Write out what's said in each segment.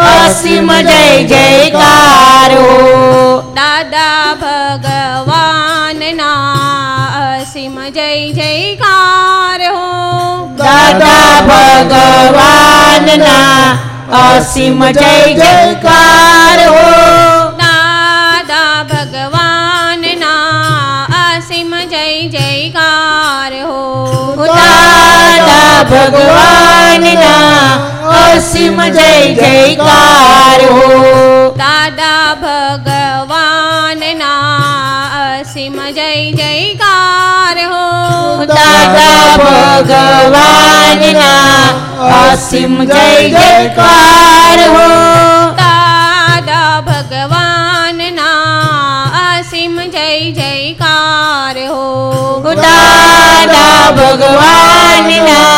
અસીમ જય જયકારો. દાદા ભગવાનના અસીમ જય જયકાર. હો દાદા ભગવાનના અસીમ જય જયકાર. હો દાદા ભગવાનના અસીમ જય જયકાર. હો દાદા ભગવાનના અસીમ જય જયકાર હો. દાદા ભગવાનના અસીમ જય જયકાર હો. દાદા ભગવાનના અસીમ જય જયકાર હો. દાદા ભગવાનના અસીમ જય જયકાર હો. દાદા ભગવાનના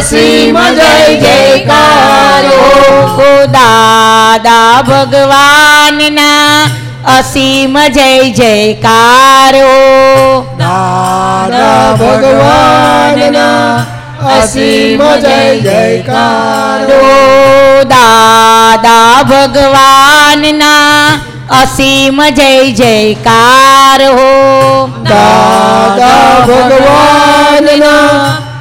અસીમ જય જયકારો. ઓ દાદા ભગવાનના અસીમ જય જયકારો. દાદા ભગવાનના અસીમ જય જયકારો. દાદા ભગવાનના અસીમ જય જયકાર. હો દાદા ભગવાનના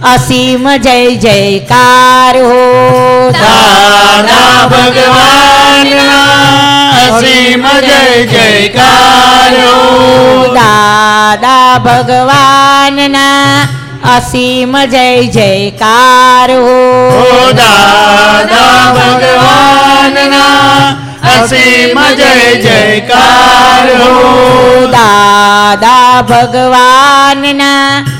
અસીમ જય જયકાર હો દાદા ભગવાન અસીમ જય જયકારો દાદા ભગવાનના અસીમ જય જયકાર હો દાદા ભગવાનના અસીમ જય જયકારો દાદા ભગવાનના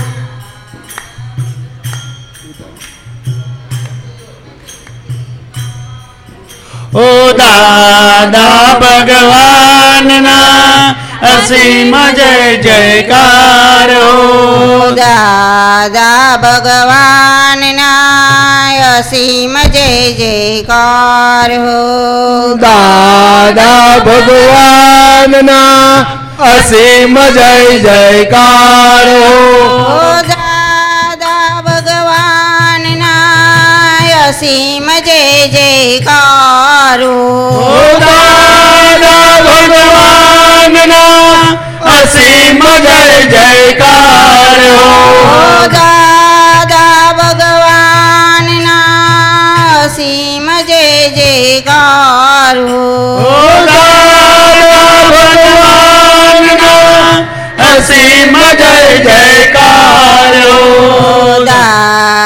ઓ દાદા ભગવાનના અસીમ જય જયકારો દાદા ભગવાનના અસીમ જય જયકાર હો. દાદા ભગવાનના અસીમ જય જયકાર ઓ ભગવાનના જય જય હો દાદા ભગવાનના અસીમ જય જયકારો ઓ દાદા ભગવાનના અસીમ જય જયકાર હો દાદા ભગવાનના અસીમ જય જયકારો દાદા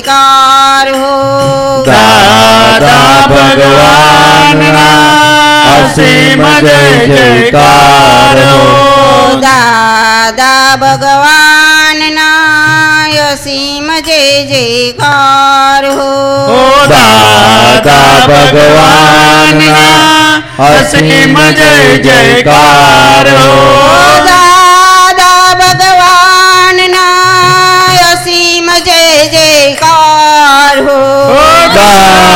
જયકાર હો. દાદા ભગવાનના અસીમ જય जयकार દાદા ભગવાનના અસીમ જય જયકાર હો. हो દાદા ભગવાનના અસીમ જય જયકારો દાદા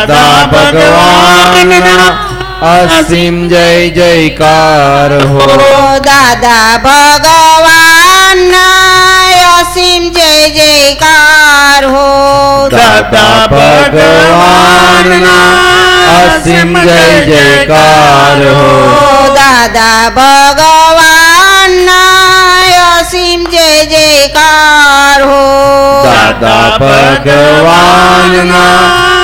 सदा भगवान। असीम जय जयकार हो। दादा भगवान असीम जय जयकार हो। दादा भगवान असीम जय जयकार हो। दादा भगवान असीम जय जयकार हो। दादा भगवान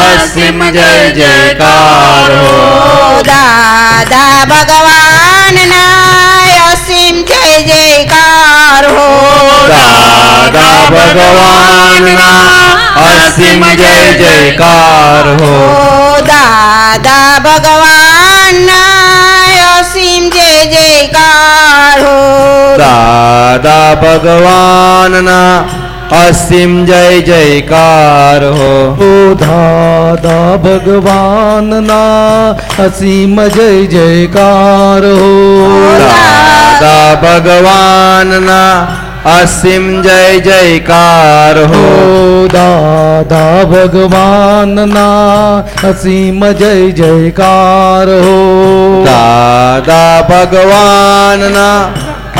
અસીમ જય જયકાર હો. દાદા ભગવાનના અસીમ જય જયકાર હો. દાદા ભગવાનના અસીમ જય જયકાર હો. દાદા ભગવાનના અસીમ જય જયકાર હો. દાદા ભગવાનના અસીમ જય જયકાર હો ઓ દાદા ભગવાનના અસીમ જય જયકાર હો દાદા ભગવાનના અસીમ જય જયકાર હો દાદા ભગવાનના અસીમ જય જયકાર હો દાદા ભગવાનના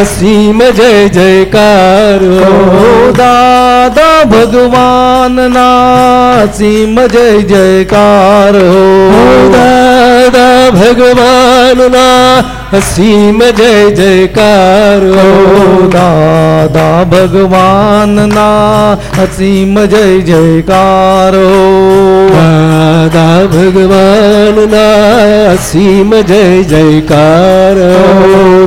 અસીમ જય જયકાર. દાદા ભગવાનના હસીમ જય જયકાર. હો દાદા ભગવાનના હસીમ જય જયકાર. દાદા ભગવાનના હસીમ જય જયકાર. દાદા ભગવાનના હસીમ જય જયકાર. હો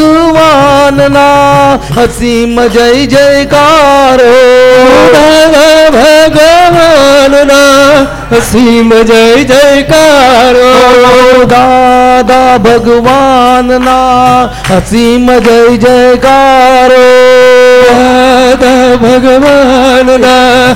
ભગવાનના હસીમ જય જયકારો. ભગવાનના હસીમ જય જયકારો. દાદા ભગવાનના હસીમ જય જયકારો. દાદા ભગવાનના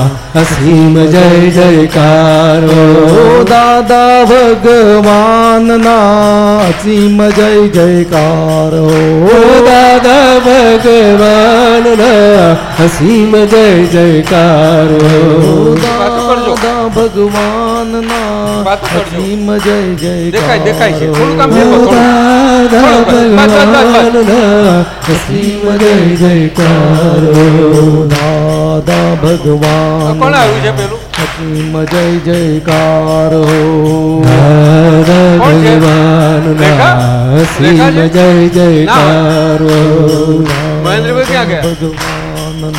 અસીમ જય જયકારો. દાદા ભગવાનના અસીમ જય જયકારો. દાદા ભગવાનના અસીમ જય જયકારો. દાદા ભગવાનના અસીમ જય જય દેખાય દેખાય છે. થોડું કામ છે ભગવાન હસીમ જય જયકારો. દાદા ભગવાન. કોણ આવ્યું છે પેલું? અસીમ જય જયકાર હો. રેખા? અસીમ? જય જયકાર હો. મહેન્દ્રભાઈ ક્યાં ગયા? ભગવાનના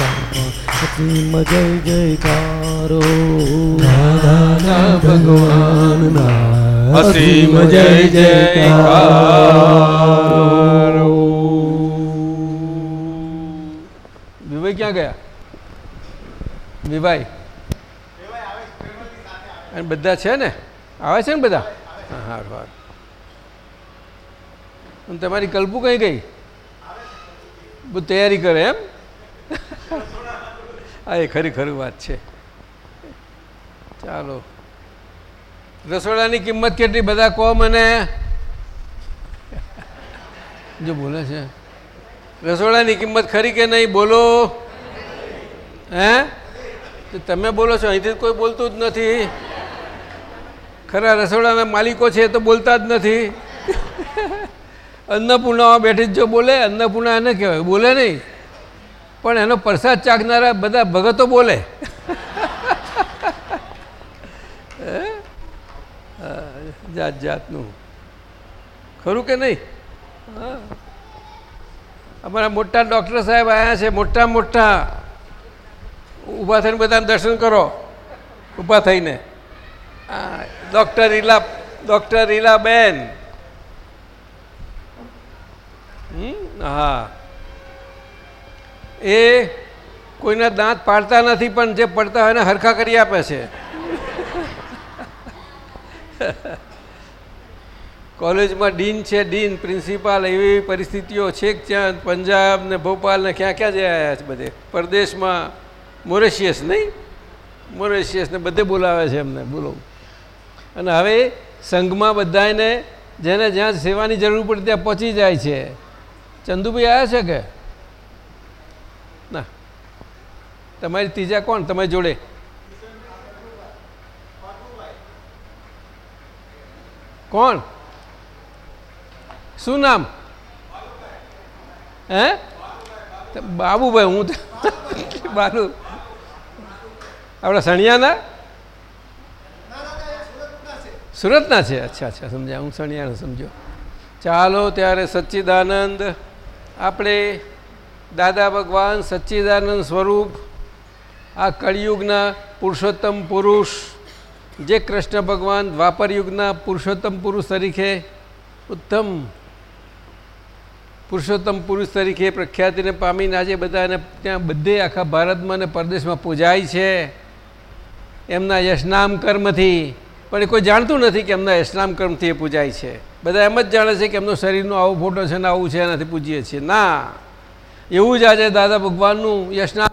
અસીમ જય જયકાર હો. દાદા ભગવાનના અસીમ જય જયકાર. ક્યાં ગયા? વિભાઈ? અને બધા છે ને? આવે છે ને બધા? હા, હારું હારું. અને તમારી કલ્પુ કઈ ગઈ? બધું તૈયારી કરે એમ? હા, એ ખરી ખરી વાત છે. ચાલો. રસોડાની કિંમત કેટલી? બધા કહો મને. જો બોલે છે. રસોડાની કિંમત ખરી કે નહીં? બોલો. હે? તમે બોલો છો, અહીંથી કોઈ બોલતું જ નથી. ખરા રસોડાના માલિકો છે તો બોલતા જ નથી. અન્નપૂર્ણામાં બેઠી જ જો બોલે, અન્નપૂર્ણા એને કહેવાય, બોલે નહીં. પણ એનો પ્રસાદ ચાખનારા બધા ભગતો બોલે? જાત જાતનું. ખરું કે નહીં? અમારા મોટા ડૉક્ટર સાહેબ આવ્યા છે, મોટા મોટા. ઊભા થઈને બધાને દર્શન કરો. ઊભા થઈને. ડૉક્ટર રીલા ડૉક્ટર રીલાબેન હમ? હા. એ કોઈના દાંત પાડતા નથી, પણ જે પડતા હોય એને હરખા કરી આપે છે. કોલેજમાં ડીન છે, ડીન. પ્રિન્સિપાલ એવી પરિસ્થિતિઓ છે કે પંજાબ ને ભોપાલ ને ક્યાં ક્યાં જઈ આવ્યા છે બધે. પરદેશમાં મોરેશિયસ નહીં? મોરેશિયસ ને બધે બોલાવે છે એમને, બોલો. અને હવે સંઘમાં બધાને જેને જ્યાં સેવાની જરૂર પડે ત્યાં પહોંચી જાય છે. ચંદુભાઈ આવ્યા છે કે? ના. તમારી ત્રીજા કોણ? તમારી જોડે. કોણ? શું નામ? હે? બાબુભાઈ, હું બાલુ. આપણા સણિયાના? સુરતના છે. અચ્છા અચ્છા, સમજ્યા. હું સણિયાને સમજો. ચાલો ત્યારે સચ્ચિદાનંદ, આપણે દાદા ભગવાન સચ્ચિદાનંદ સ્વરૂપ, આ કળિયુગના પુરુષોત્તમ પુરુષ, જે કૃષ્ણ ભગવાન દ્વાપર યુગના પુરુષોત્તમ પુરુષ તરીકે ઉત્તમ પુરુષોત્તમ પુરુષ તરીકે પ્રખ્યાતિને પામીને આજે બધાને ત્યાં બધે આખા ભારતમાં અને પરદેશમાં પૂજાય છે. એમના યશનામ કર્મથી. પણ કોઈ જાણતું નથી કે એમના યશનામ કર્મથી એ પૂજાય છે. બધા એમ જ જાણે છે કે એમનો શરીરનો આવો ફોટો છે ને આવું છે એનાથી પૂજીએ છીએ. ના. એવું જ આજે દાદા ભગવાનનું યશનામ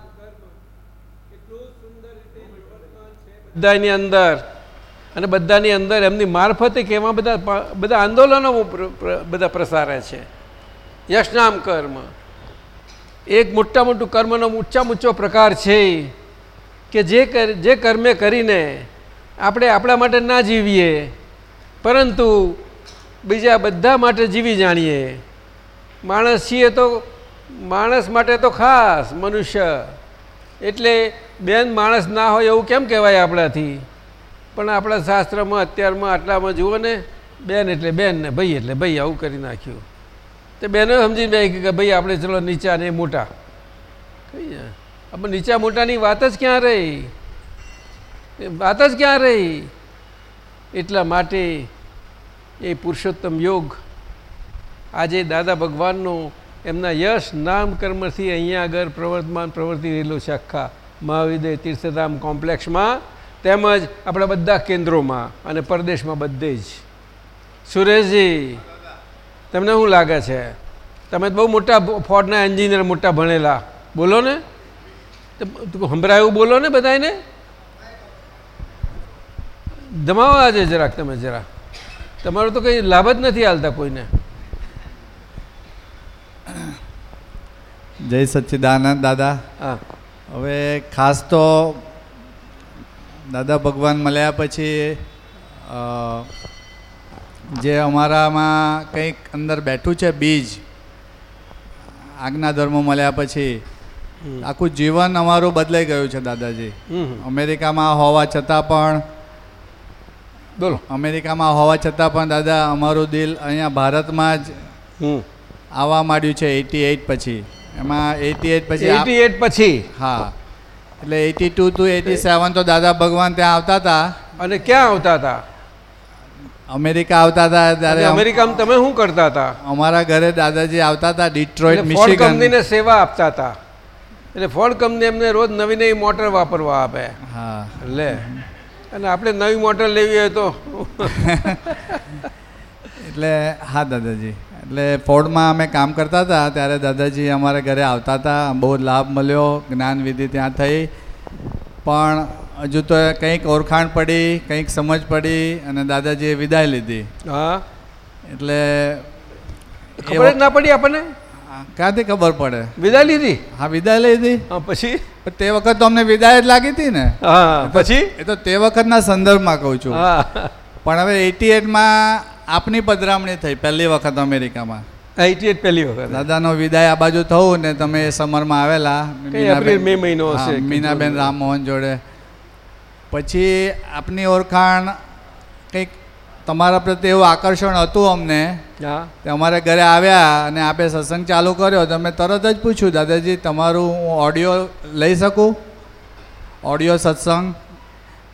બધાની અંદર. અને બધાની અંદર એમની મારફતે કેવા બધા બધા આંદોલનો બધા પ્રસારે છે. યશનામ કર્મ. એક મોટા મોટું કર્મનો ઊંચામાં ઊંચો પ્રકાર છે કે જે જે કર્મે કરીને આપણે આપણા માટે ના જીવીએ, પરંતુ બીજા બધા માટે જીવી જાણીએ. માણસ છીએ તો, માણસ માટે તો ખાસ મનુષ્ય. એટલે બેન માણસ ના હોય એવું કેમ કહેવાય આપણાથી? પણ આપણા શાસ્ત્રમાં, અત્યારમાં, આટલામાં જુઓ ને, બેન એટલે બેન ને ભાઈ એટલે ભાઈ આવું કરી નાખ્યું. તે બેનો સમજી બે કે ભાઈ આપણે ચલો નીચા ને મોટા. કહીએ. આપણે નીચા મોટાની વાત જ ક્યાં રહી? વાત જ ક્યાં રહી? એટલા માટે એ પુરુષોત્તમ યોગ આજે દાદા ભગવાનનો એમના યશ નામ કર્મથી અહીંયા આગળ પ્રવર્તમાન પ્રવર્તી રહેલો છે આખા મહાવિદય તીર્થધામ કોમ્પ્લેક્ષમાં તેમજ આપણા બધા કેન્દ્રોમાં અને પરદેશમાં બધે જ. સુરેશજી, તમને શું લાગે છે? તમે બહુ મોટા ફોર્ડના એન્જિનિયર મોટા ભણેલા. બોલો ને. સંભળાય એવું બોલો ને બધાને ધમાવો આજે જરાક તમે જરા. તમારો તો કંઈ લાભ જ નથી હાલતા કોઈને. જય સચ્ચિદાનંદ દાદા. હા. હવે ખાસ તો દાદા ભગવાન મળ્યા પછી જે અમારામાં કંઈક અંદર બેઠું છે બીજ આજ્ઞા ધર્મ મળ્યા પછી આખું જીવન અમારું બદલાઈ ગયું છે દાદાજી. અમેરિકામાં હોવા છતાં પણ બોલો. અમેરિકામાં હોવા છતાં પણ દાદા અમારું દિલ અહીંયા ભારતમાં જ આવવા માંડ્યું છે એટી એઇટ પછી. એમાં એટી એઇટ પછી એટી એટ પછી? હા. એટલે eighty two two eighty seven તો દાદા ભગવાન ત્યાં આવતા હતા. અને ક્યાં આવતા હતા? અમેરિકા આવતા હતા ત્યારે અમેરિકામાં તમે શું કરતા હતા? અમારા ઘરે દાદાજી આવતા હતા ડિટ્રોઇટ મિશિગન. કંપનીને સેવા આપતા હતા. એટલે ફોર્ડ કંપની એમને રોજ નવી નવી મોટર વાપરવા આપે. હા. લે. અને આપણે નવી મોટર લેવી હોય તો. એટલે હા દાદાજી. એટલે ફોર્ડમાં અમે કામ કરતા હતા ત્યારે દાદાજી અમારા ઘરે આવતા હતા. બહુ લાભ મળ્યો જ્ઞાન વિધિ ત્યાં થઈ. પણ હજુ તો કંઈક ઓળખાણ પડી કંઈક સમજ પડી અને દાદાજીએ વિદાય લીધી. હા. એટલે ખબર ના પડી આપણને? ક્યાંથી ખબર પડે? વિદાય લીધી. હા વિદાય લીધી. હા પછી? તે વખત તો અમને વિદાય જ લાગી હતી ને. હા પછી? એ તો તે વખતના સંદર્ભમાં કહું છું. પણ હવે એટી એટમાં આપની પધરામણી થઈ પહેલી વખત અમેરિકામાં. એટી એટ પહેલી વખત. દાદાનો વિદાય આ બાજુ થવું ને તમે સમરમાં આવેલા. મીનાબેન- એપ્રિલ, મે મહિનો હશે. મીનાબેન રામમોહન જોડે. પછી આપની ઓળખાણ કંઈક તમારા પ્રત્યે એવું આકર્ષણ હતું અમને અમારે ઘરે આવ્યા અને આપે સત્સંગ ચાલુ કર્યો તો મેં તરત જ પૂછ્યું દાદાજી તમારું હું ઓડિયો લઈ શકું? ઓડિયો સત્સંગ.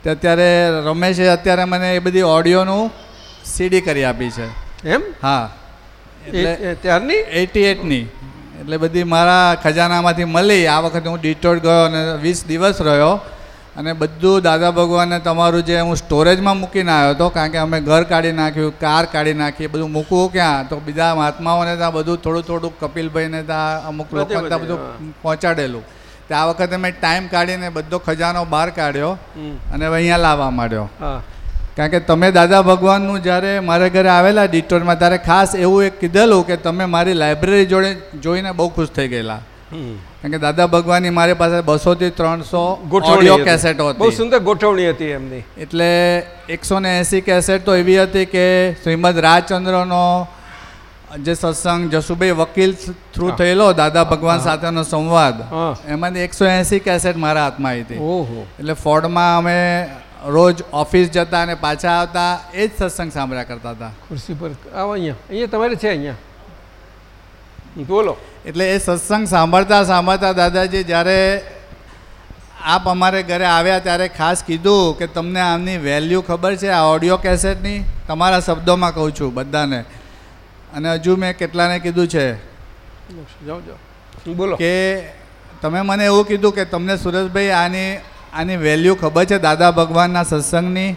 તે અત્યારે રમેશે અત્યારે મને એ બધી ઓડિયોનું સીડી કરી આપી છે. એમ? હા. એટલે ત્યારની? એટી એટની. એટલે બધી મારા ખજાનામાંથી મળી. આ વખતે હું ડિટોટ ગયો અને વીસ દિવસ રહ્યો. અને બધું દાદા ભગવાને તમારું જે હું સ્ટોરેજમાં મૂકીને આવ્યો હતો કારણ કે અમે ઘર કાઢી નાખ્યું કાર કાઢી નાખી બધું મૂકવું ક્યાં? તો બીજા મહાત્માઓને ત્યાં બધું થોડું થોડું કપિલભાઈને ત્યાં અમુક લોકો ત્યાં બધું પહોંચાડેલું. તો આ વખતે મેં ટાઈમ કાઢીને બધો ખજાનો બહાર કાઢ્યો અને અહીંયા લાવવા માંડ્યો. કારણ કે તમે દાદા ભગવાનનું જ્યારે મારા ઘરે આવેલા ડિટોરમાં ત્યારે ખાસ એવું એક કીધેલું કે તમે મારી લાઇબ્રેરી જોડે જોઈને બહુ ખુશ થઈ ગયેલા. કારણ કે દાદા ભગવાનની મારી પાસે બસોથી ત્રણસો ઓડિયો હતી. કેસેટો બહુ સુંદર ગોઠવણી હતી એમની. એટલે એકસો ને એંસી કેસેટ તો એવી હતી કે શ્રીમદ રાજચંદ્રનો જે સત્સંગ જસુભાઈ વકીલ થ્રુ થયેલો દાદા ભગવાન સાથેનો સંવાદ એમાંથી એકસો એંસી કેસેટ મારા હાથમાં આવી હતી. ઓહો. એટલે ફોર્ડમાં અમે રોજ ઓફિસ જતા અને પાછા આવતા એ જ સત્સંગ સાંભળ્યા કરતા હતા. ખુરશી પર આવો અહીંયા. અહીંયા તમારે છે અહીંયા? બોલો. એટલે એ સત્સંગ સાંભળતા સાંભળતા દાદાજી જ્યારે આપ અમારે ઘરે આવ્યા ત્યારે ખાસ કીધું કે તમને આમની વેલ્યુ ખબર છે આ ઓડિયો કેસેટની તમારા શબ્દોમાં કહું છું બધાને. અને હજુ મેં કેટલાને કીધું છે? બોલો. કે તમે મને એવું કીધું કે તમને સુરેશભાઈ આની આની વેલ્યુ ખબર છે દાદા ભગવાનના સત્સંગની.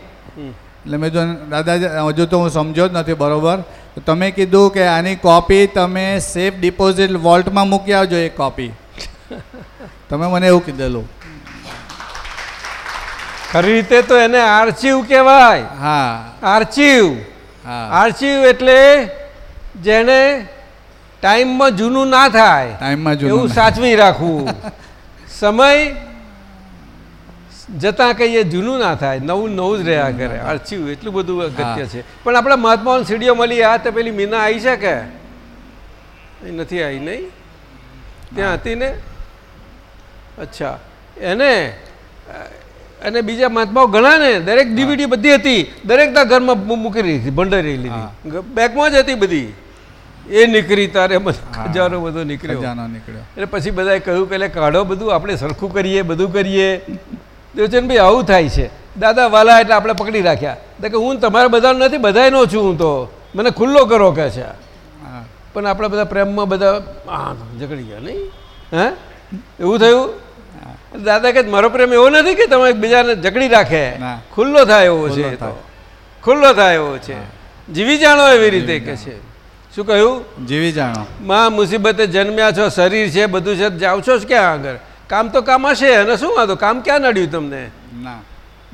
એટલે મેં તો દાદા હજુ તો હું સમજ્યો જ નથી બરોબર. તમે કીધું કે આની કોપી તમે સેફ ડિપોઝિટ વોલ્ટમાં મૂકી આવજો એક કોપી તમે મને એવું કીધેલું. ખરી રીતે તો એને આર્ચીવ કહેવાય. હા. આર્ચીવ હા. આર્ચીવ એટલે જેને ટાઈમમાં જૂનું ના થાય. ટાઈમમાં જૂનું એવું સાચવી રાખવું. સમય જતાં કહીએ જૂનું ના થાય નવું નવું જ રહ્યા કરે. આર્ચીવ એટલું બધું અગત્ય છે. પણ આપણે મહાત્માઓની સીડીઓ મળી આ તો પેલી મીના આવી છે કે? નથી આવી નહીં? ત્યાં હતી ને? અચ્છા. એને અને બીજા મહાત્માઓ ઘણા ને દરેક ડીવીડી બધી હતી. દરેકના ઘરમાં મૂકી રહી હતી ભંડારી લીધી. બેગમાં જ હતી બધી. એ નીકળી તારે હજારો ખજાનો બધો નીકળ્યો. નીકળ્યો. એટલે પછી બધાએ કહ્યું કે કાઢો બધું આપણે સરખું કરીએ બધું કરીએ. દેવચંદભાઈ આવું થાય છે. દાદા વાલા એટલે આપણે પકડી રાખ્યા. કે હું તમારા બધાનો નથી બધાયનો છું હું તો. મને ખુલ્લો કરો કે છે. પણ આપણા બધા પ્રેમમાં બધા ઝઘડી ગયા નહીં. હે? એવું થયું? દાદા કે મારો પ્રેમ એવો નથી કે તમે બીજાને જકડી રાખે. ખુલ્લો થાય એવો છે ખુલ્લો તો. થાય. ખુલ્લો થાય એવો છે. જીવી જાણો એવી રીતે કે છે. શું કહ્યું? જીવી જાણો. માં મુસીબતે જન્મ્યા છો શરીર છે બધું છે જાઓ છો ક્યાં આગળ? કામ તો કામ હશે અને શું વાંધો? કામ ક્યાં નડ્યું તમને? ના.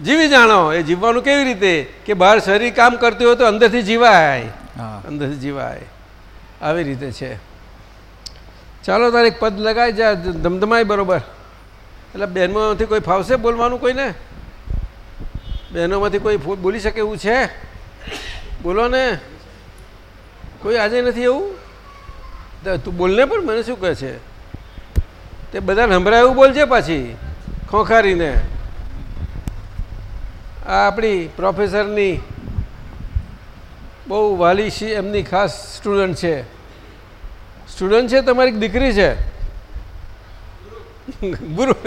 જીવી જાણો એ જીવવાનું કેવી રીતે? કે બહાર શરીર કામ કરતી હોય તો અંદરથી જીવાય. અંદરથી જીવાય. આવી રીતે છે. ચાલો તારે એક પદ લગાવી જા ધમધમાય બરોબર. એટલે બહેનોમાંથી કોઈ ફાવશે બોલવાનું કોઈને? બહેનોમાંથી કોઈ બોલી શકે એવું છે? બોલો ને. કોઈ આજે નથી એવું? તું બોલને પણ મને શું કહે છે? તે બધાને સંભળાય બોલજે પાછી, ખોખારીને. આ આપણી પ્રોફેસરની બહુ વાલી છે એમની ખાસ સ્ટુડન્ટ છે. સ્ટુડન્ટ છે, તમારી દીકરી છે? ગુરુ.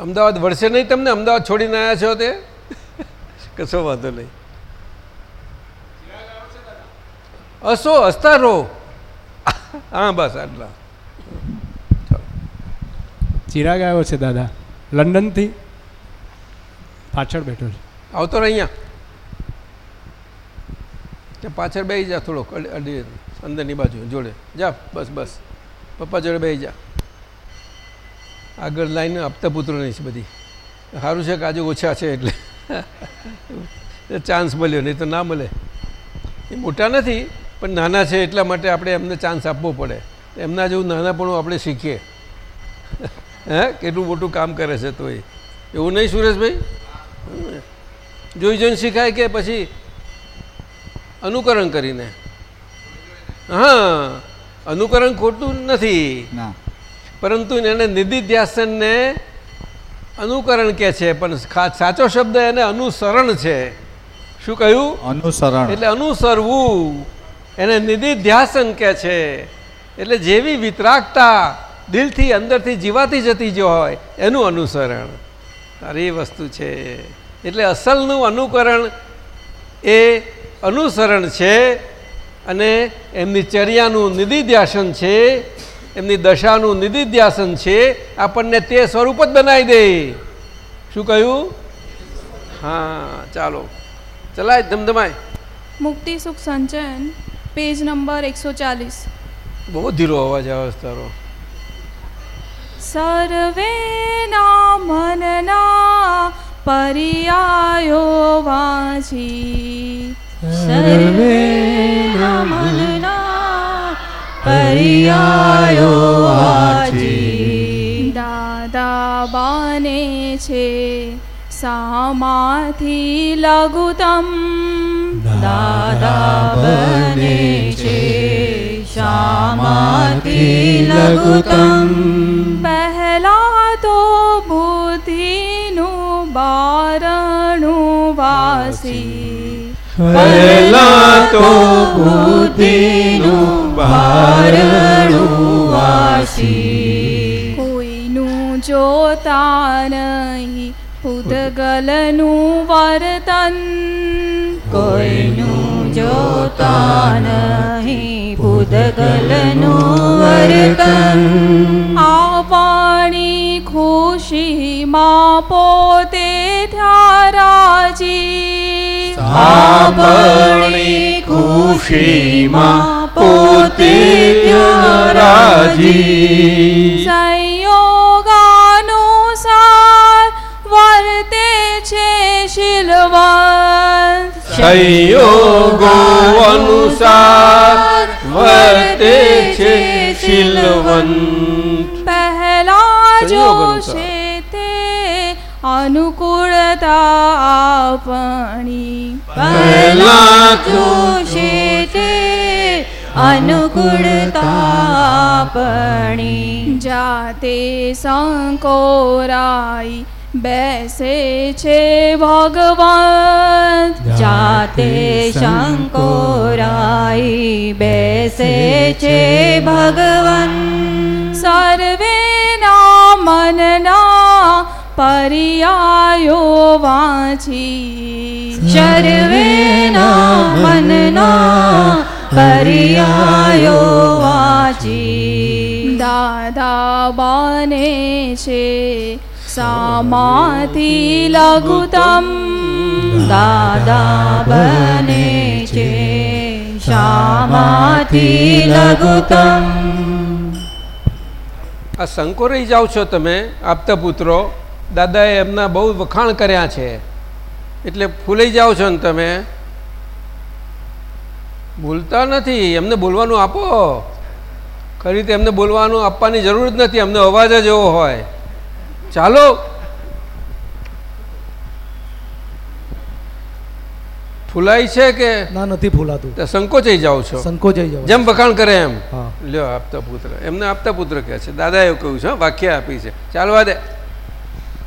અમદાવાદ વળશે નહીં તમને? અમદાવાદ છોડીને આવ્યા છો તે? કશો વાંધો નહીં. હસો હસતા રહો હા બસ આટલા. ચિરાગ આવ્યો છે દાદા. લંડનથી પાછળ બેઠો છે. આવતો ને અહીંયા. પાછળ બેસી જા થોડોક અડી અડી અંદરની બાજુ જોડે. જા બસ બસ. પપ્પા જોડે બેસી જા. આગળ લાઈન આપતા પુત્રોની છે બધી. સારું છે કે આજે ઓછા છે એટલે. ચાન્સ મળ્યો નહીં તો ના મળે. એ મોટા નથી. પણ નાના છે એટલા માટે આપણે એમને ચાન્સ આપવો પડે. એમના જેવું નાનાપણું આપણે શીખીએ. હે? કેટલું મોટું કામ કરે છે તો એ. એવું નહીં સુરેશભાઈ? જોઈ જોઈને શીખાય કે પછી અનુકરણ કરીને? હા અનુકરણ ખોટું નથી. પરંતુ એને નિધિધ્યાસનને અનુકરણ કે છે પણ સાચો શબ્દ એને અનુસરણ છે. શું કહ્યું? અનુસરણ. એટલે અનુસરવું. એને નિધિધ્યાસન કે છે. એટલે જેવી વિતરાગતા દિલથી અંદરથી જીવાતી જતી જો હોય, એનું અનુસરણ. સારી વસ્તુ છે. એટલે અસલનું અનુકરણ એ અનુસરણ છે અને એમની ચર્યાનું નિધિધ્યાસન છે, એમની દશાનું નિધિધ્યાસન છે, આપણને તે સ્વરૂપ જ બનાવી દે. શું કહ્યું? હા, ચાલો. ચલાય, ધમધમાય. મુક્તિ, સુખ, સંચયન. પેજ નંબર એકસો ચાલીસ. બહુ ધીરો અવાજ આવે તારો. સર્વે મનના પર્યાયો વાંચી. સર્વે મનના પર્યાયો વાંચી. દાદા બને છે સામાથી લઘુતમ દાદા બને છે શામાંથી લઘુતમ પહેલા તો બુદ્ધિનું બારણું વાસી પહેલા તો બુદ્ધિનું બારણું વાસી કોઈનું જોતા નહીં ઉદગલનું વર્તન કોઈનું જોતા નહીં. પૂતગલનું વર્તન. પાણી ખુશીમાં પોતે રાજી આપણી ખુશીમાં પોતે રાજી સંયોગો અનુસાર વર્તે છે શીલવંત પહેલા સંયોગ જો અનુસાર. છે તે અનુકૂળતા આપણી પહેલા જોશે તે અનુકૂળતાપણી જાતે સંકોરાઈ बेसे छे भगवान् जाते शङ्कोराय बेसे छे भगवन् सर्वेना मनना पर्यायोेना मनना पर्यायो छे સામાથી લઘુતમ દાદા બને છે શામાંથી લઘુતમ આ સંકોરાઈ જાઓ છો તમે, આપતા પુત્રો. દાદાએ એમના બહુ વખાણ કર્યા છે. એટલે ફૂલાઈ જાઓ છો ને તમે. ભૂલતા નથી, એમને બોલવાનું આપો. ખરી રીતે એમને બોલવાનું આપવાની જરૂર જ નથી, એમનો અવાજ જ એવો હોય. ચાલો. ફૂલાય છે કે? ના નથી ફૂલાતું. સંકોચાઈ જાઓ છો. સંકોચાઈ જાઓ જેમ વખાણ કરે એમ. લ્યો આપતા પુત્ર. એમને આપતા પુત્ર કહે છે. દાદા એવું કહ્યું છે વાક્ય આપી છે. ચાલવા દે.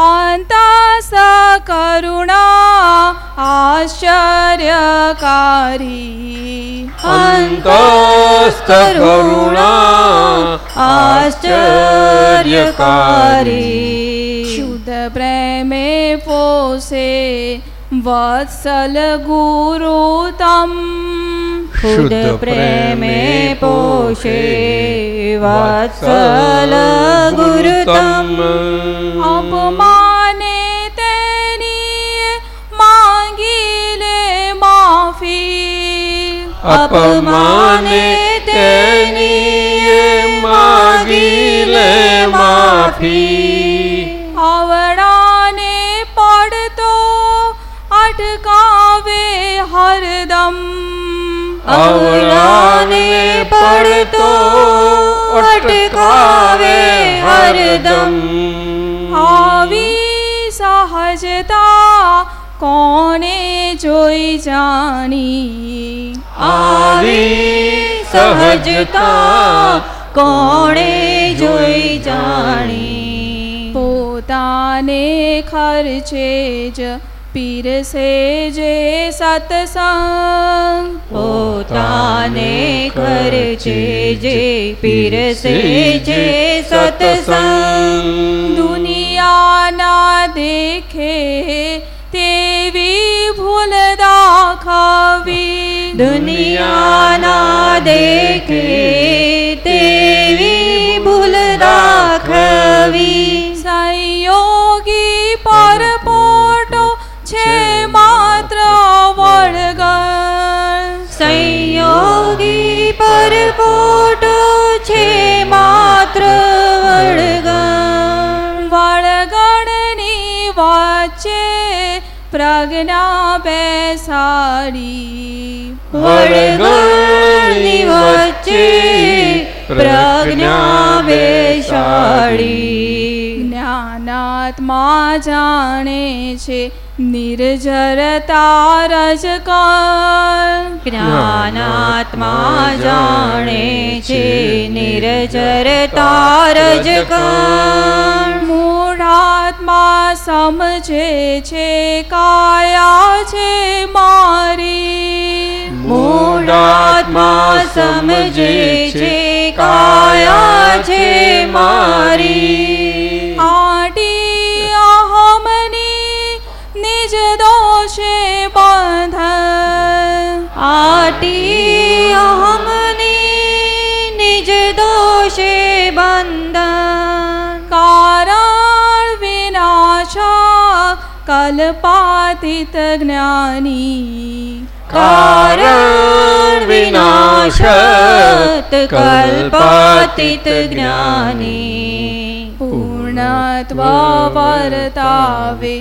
अन्त सकरुणा आश्चर्यकारि। अन्तुणा आश्चर्यकारिध प्रेमे पोषे वत्सलगुरुतम् ખુદ પ્રેમે પોષે વત્સલ ગુરુતમ અપમાને તેની માંગી લે માફી અપમાને તેની માગી લે માફી આવડાને પડતો અટકાવે હરદમ અવળાને પડતો અટકાવે હરદમ આવી સહજતા કોને જોઈ જાણી આવી સહજતા કોણે જોઈ જાણી પોતાને ખર્ચે જ પીરસે જે સતસંગ પોતાને ખર્ચે જે પીરસે જે સતસંગ દુનિયાના દેખે તેવી ભૂલ દાખવી. દુનિયાના દેખે તેવી ભૂલ દાખવી. प्रज्ञा बेसा प्रज्ञा बेशा ज्ञानात्मा जाने छे निर्जरता रजकार। ज्ञानात्मा जा निरजर तारज का મૂઢાત્મા સમજે છે કાયા છે મારી. આત્મા સમજે છે કાયા છે મારી. આટી અહમની નિજ દોષે બંધ આટી અહમની कालपातितज्ञानी ज्ञा कारविनाशतकल्पातित ज्ञानी पूर्णत्वा वर्ता सर्वाज्ञा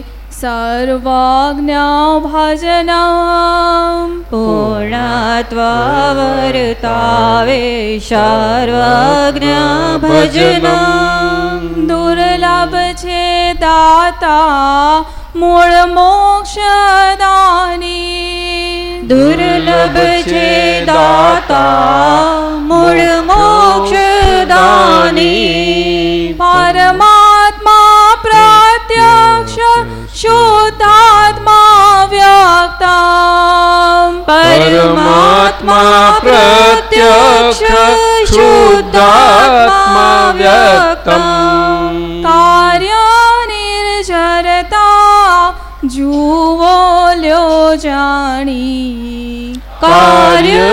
सर्वज्ञा भजनं पूर्णत्वा वर्ता वे भजनं दुर्लभ छेदाता मूल दुर्लभ जे दाता मूलमोक्षदाने। परमात्मा प्रत्यक्ष शुद्धात्मा व्यक्ता। परमात्मा प्रत्यक्ष शुद्धात्मा व्यक्ता। જાણી કાર્ય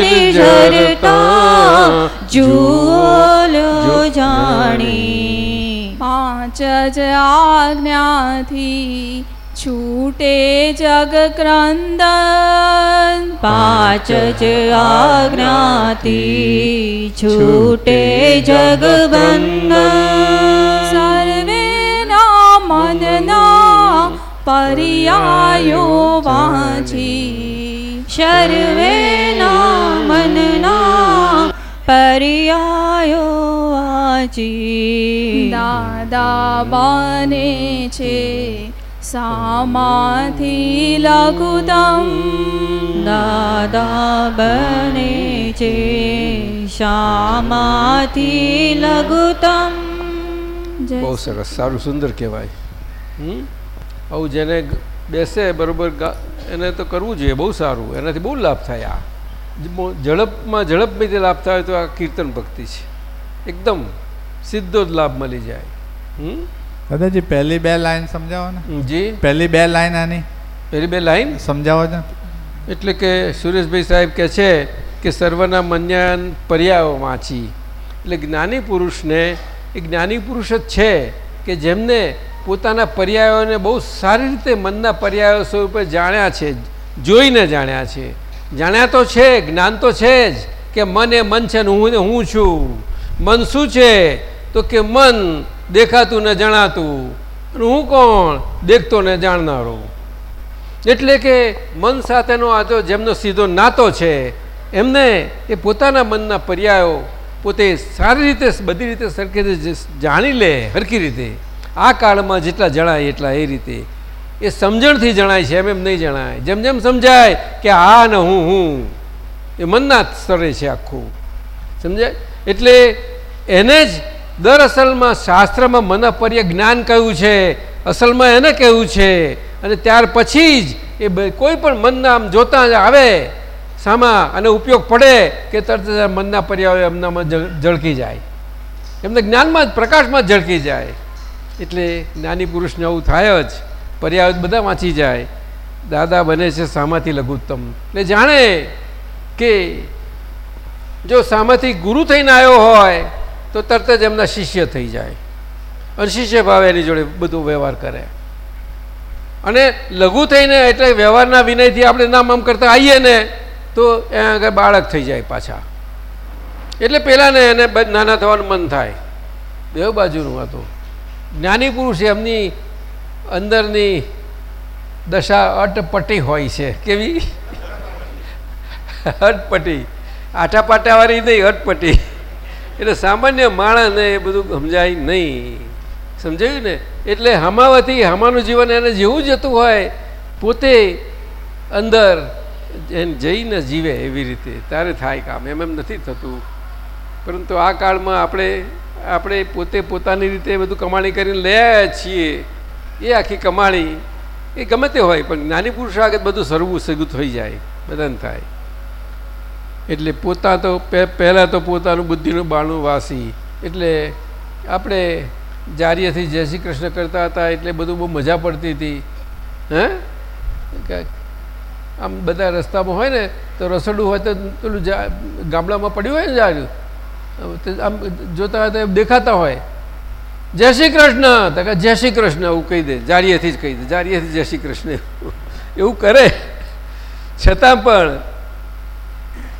નિર્જરતા જુઓ જાણી. પાંચ જ આજ્ઞાથી છૂટે જગ ક્રંદન. પાંચ જ આજ્ઞાથી છૂટે જગબંધન સર્વેના પર્યાયો વાંચી સર્વેના મનના પર્યાયો વાંચી દાદા બને છે સામાથી લઘુતમ દાદા બને છે શામાંથી લઘુતમ બહુ સરસ સારું સુંદર કહેવાય હમ આવું જેને બેસે બરોબર એને તો કરવું જોઈએ બહુ સારું. એનાથી બહુ લાભ થાય આ. ઝડપમાં ઝડપથી લાભ થાય તો આ કીર્તન ભક્તિ છે. એકદમ સીધો જ લાભ મળી જાય. હમ? દાદાજી પહેલી બે લાઈન સમજાવો ને. જી. પહેલી બે લાઈન આની. પહેલી બે લાઈન? સમજાવો ને. એટલે કે સુરેશભાઈ સાહેબ કહે છે કે સર્વના મન્યાન પર્યાયો વાંચી. એટલે જ્ઞાની પુરુષને એ જ્ઞાની પુરુષ જ છે કે જેમને પોતાના પર્યાયોને બહુ સારી રીતે મનના પર્યાયો સ્વરૂપે જાણ્યા છે, જોઈને જાણ્યા છે. જાણ્યા તો છે, જ્ઞાન તો છે જ કે મન એ મન છે ને હું હું છું. મન શું છે? તો કે મન દેખાતું ને જણાતું. હું કોણ? દેખતો ને જાણનારો. એટલે કે મન સાથેનો આ જેમનો સીધો નાતો છે, એમને એ પોતાના મનના પર્યાયો પોતે સારી રીતે, બધી રીતે સરખી રીતે જાણી લે સરખી રીતે. આ કાળમાં જેટલા જણાય એટલા એ રીતે. એ સમજણથી જણાય છે, એમ એમ નહીં જણાય. જેમ જેમ સમજાય કે આ ને હું હું, એ મનના સ્તરે છે આખું. સમજાય? એટલે એને જ દર અસલમાં શાસ્ત્રમાં મનપર્ય જ્ઞાન કહ્યું છે? અસલમાં એને કહેવું છે? અને ત્યાર પછી જ એ કોઈ પણ મનના આમ જોતા જ આવે, સામા અને ઉપયોગ પડે કે તરત મનના પર્યાયો એમનામાં ઝળકી જાય. એમને જ્ઞાનમાં જ પ્રકાશમાં જ ઝળકી જાય. એટલે જ્ઞાની પુરુષને આવું થાય જ પર્યાવત બધા વાંચી જાય. દાદા બને છે સામાથી લઘુત્તમ. એટલે જાણે કે જો સામાથી ગુરુ થઈને આવ્યો હોય, તો તરત જ એમના શિષ્ય થઈ જાય. અને શિષ્ય ભાવે એની જોડે બધો વ્યવહાર કરે. અને લઘુ થઈને એટલે વ્યવહારના વિનયથી આપણે નામ આમ કરતા આવીએ ને, તો એ આગળ બાળક થઈ જાય પાછા. એટલે પહેલાંને એને નાના થવાનું મન થાય. બે બાજુનું હતું જ્ઞાની પુરુષ એમની અંદરની દશા અટપટી હોય છે. કેવી? અટપટી. આટા પાટાવાળી નહીં, અટપટી. એટલે સામાન્ય માણસને એ બધું સમજાય નહીં. સમજાયું ને? એટલે હમાવાથી હમાનું જીવન એને જેવું જતું હોય, પોતે અંદર એને જઈને જીવે એવી રીતે. ત્યારે થાય કામ. એમ એમ નથી થતું. પરંતુ આ કાળમાં આપણે આપણે પોતે પોતાની રીતે બધું કમાણી કરીને લે છીએ, એ આખી કમાણી, એ ગમે તે હોય, પણ જ્ઞાની પુરુષ આગળ બધું સરવું સગું થઈ જાય, બધાને થાય. એટલે પોતા તો પહેલાં તો પોતાનું બુદ્ધિનું બાણું વાસી, એટલે આપણે જારીએથી જય શ્રી કૃષ્ણ કરતા હતા, એટલે બધું બહુ મજા પડતી હતી, હે? આમ બધા રસ્તામાં હોય ને, તો રસોડું હોય તો પેલું ગામડામાં પડ્યું હોય ને જાર્યું? આમ જોતા હોય તો દેખાતા હોય. જય શ્રી કૃષ્ણ. તો કે જય શ્રી કૃષ્ણ એવું કહી દે જારીએથી જ કહી દે જારીએથી જય શ્રી કૃષ્ણ એવું. કરે. છતાં પણ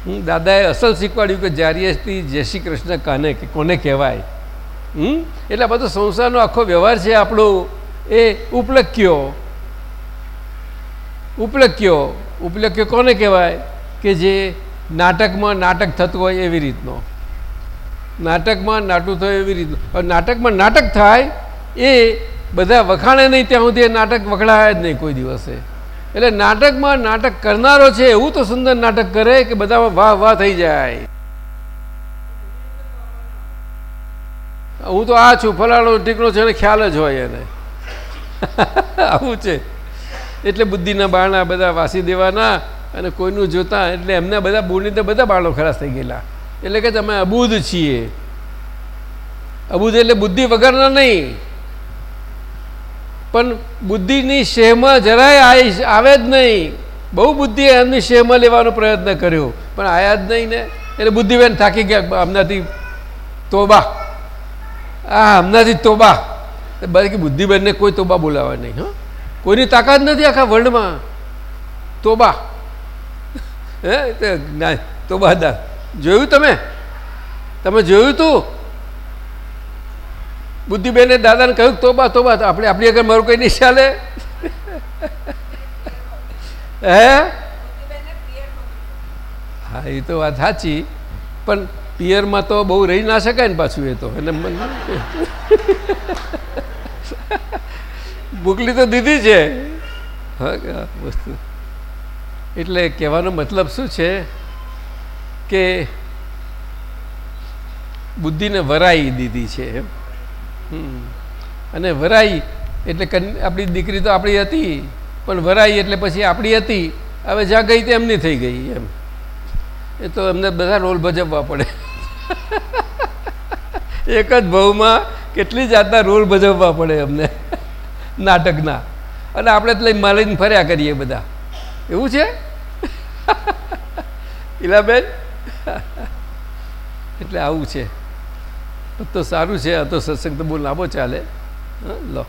હું દાદાએ અસલ શીખવાડ્યું કે જારીએથી જય શ્રી કૃષ્ણ કાને કોને કહેવાય? હમ? એટલે બધો સંસારનો આખો વ્યવહાર છે આપણો, એ ઉપલક્યો. ઉપલક્યો. ઉપલક્યો કોને કહેવાય? કે જે નાટકમાં નાટક થતું હોય એવી રીતનો. નાટકમાં નાટું થયું એવી રીતનું. નાટકમાં નાટક થાય એ બધા વખાણે નહીં, ત્યાં સુધી નાટક વખણાય જ નહીં કોઈ દિવસે. એટલે નાટકમાં નાટક કરનારો છે, એવું તો સુંદર નાટક કરે કે બધામાં વાહ વાહ થઈ જાય. હું તો આ છું, ફલાણો ટીકણો છે, એને ખ્યાલ જ હોય એને. આવું છે. એટલે બુદ્ધિના બાણા બધા વાસી દેવાના અને કોઈનું જોતા, એટલે એમના બધા બોલની તો બધા બાળો ખરાશ થઈ ગયેલા. એટલે કે તમે અબુધ છીએ. અબુધ એટલે બુદ્ધિ વગરના નહીં. પણ બુદ્ધિની શેહમાં જરાય આવે જ નહીં. બહુ બુદ્ધિએ એમની શેહમાં લેવાનો પ્રયત્ન કર્યો. પણ આયા જ નહીં ને. એટલે બુદ્ધિબેન થાકી ગયા હમણાંથી તોબા. આ હમણાંથી તોબા. બાકી બુદ્ધિબેનને કોઈ તોબા બોલાવે નહીં, હા. કોઈની તાકાત નથી આખા વર્લ્ડમાં તોબા. હે? તોબા તોબાદાર. જોયું તમે? તમે જોયું તું? બુદ્ધિબેને દાદાને કહ્યું તોબા તોબા તો આપણે, આપણી આગળ મારું કંઈ નહીં ચાલે હે? હા, એ તો વાત સાચી. પણ પિયરમાં તો બહુ રહી ના શકાય ને પાછું એ તો. એટલે મોકલી તો દીધી છે. હા, વસ્તુ. એટલે કહેવાનો મતલબ શું છે? કે બુદ્ધિને વરાઈ દીધી છે એમ. અને વરાઈ એટલે આપણી દીકરી તો આપણી હતી, પણ વરાઈ એટલે પછી આપણી હતી. હવે જ્યાં ગઈ તે એમની થઈ ગઈ એમ. એ તો એમને બધા રોલ ભજવવા પડે. એક જ ભાવમાં કેટલી જાતના રોલ ભજવવા પડે અમને નાટકના. અને આપણે તો માલિન ફર્યા કરીએ બધા. એવું છે? ઈલાબેન? એટલે આવું છે. તો સારું છે આ તો સત્સંગ તો બહુ લાંબો ચાલે. લો.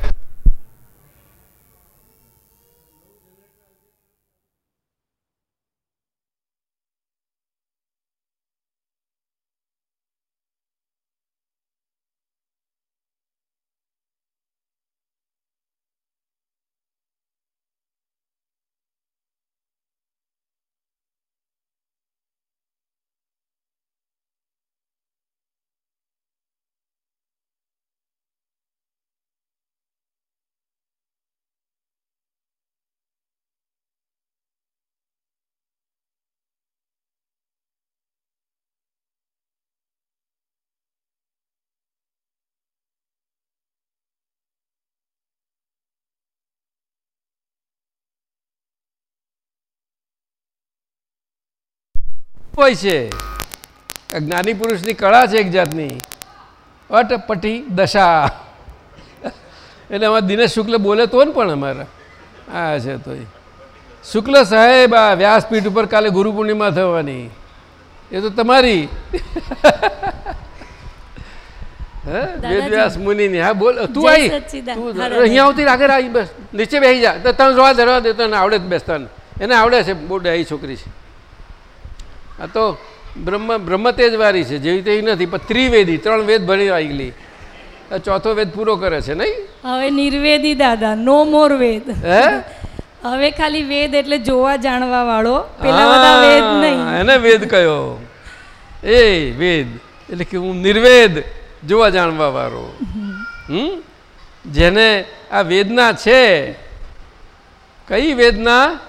હોય છે. જ્ઞાની પુરુષની કળા છે એક જાતની. અટપટી દશા. એટલે અમારે દિનેશ શુક્લ બોલે તો ને પણ અમારે. આ છે તો શુક્લ સાહેબ આ વ્યાસપીઠ ઉપર કાલે ગુરુ પૂર્ણિમા થવાની. એ તો તમારી. હે? વેદ વ્યાસ મુનિની. હા બોલ. તું આવી તું અહીંયા આવતી આગળ આવી બસ. નીચે બેસી જા. તો તને જોવા ધરવા દે તને આવડે જ બેસતા એને આવડે છે બહુ ડાઈ છોકરી છે. આ તો બ્રહ્મ બ્રહ્મ તેજવારી છે જેવી તે નથી પણ ત્રિવેદી ત્રણ વેદ ભણી આવી ચોથો વેદ પૂરો કરે છે નહીં? હવે નિર્વેદી દાદા નો મોર વેદ. હે? હવે ખાલી વેદ એટલે જોવા જાણવા વાળો. પેલા બધા વેદ નહીં. એને વેદ કયો? એ વેદ એટલે કે હું નિર્વેદ જોવા જાણવા વાળો. હમ? જેને આ વેદના છે. કઈ વેદના?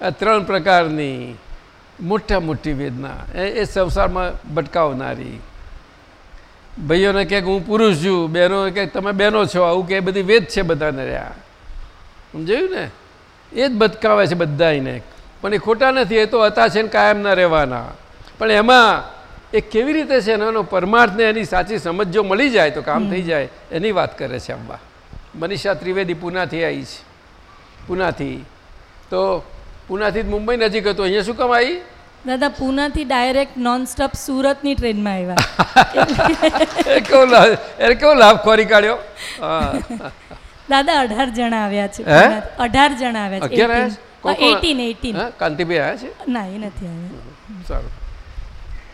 આ ત્રણ પ્રકારની. મોટા મોટી વેદના. એ સંસારમાં ભટકાવનારી ભાઈઓને કહે કે હું પુરુષ છું બહેનો કે તમે બહેનો છો આવું કે બધી વેદ છે બધાને રહ્યા. સમજાયું ને? એ જ બદકાવે છે બધાને પણ એ ખોટા નથી એ તો હતા છે ને કાયમના રહેવાના. પણ એમાં એ કેવી રીતે છે એનો પરમાર્થને એની સાચી સમજ જો મળી જાય તો કામ થઈ જાય એની વાત કરે છે અંબા. મનીષા ત્રિવેદી પૂનાથી આવી છે. પૂનાથી. તો પૂનાથી મુંબઈ નજીક હતું. અહીંયા શું કામ આવી? દાદા પૂનાથી ડાયરેક્ટ નોન સ્ટોપ સુરતની ટ્રેનમાં આવ્યા. કેવો લાભ કેવો લાભ ખોરી કાઢ્યો? દાદા અઢાર જણા આવ્યા છે અઢાર જણા આવ્યા છે? એટીન. એટીન કાંતિભાઈ આવ્યા છે? ના એ નથી આવ્યા. સારું.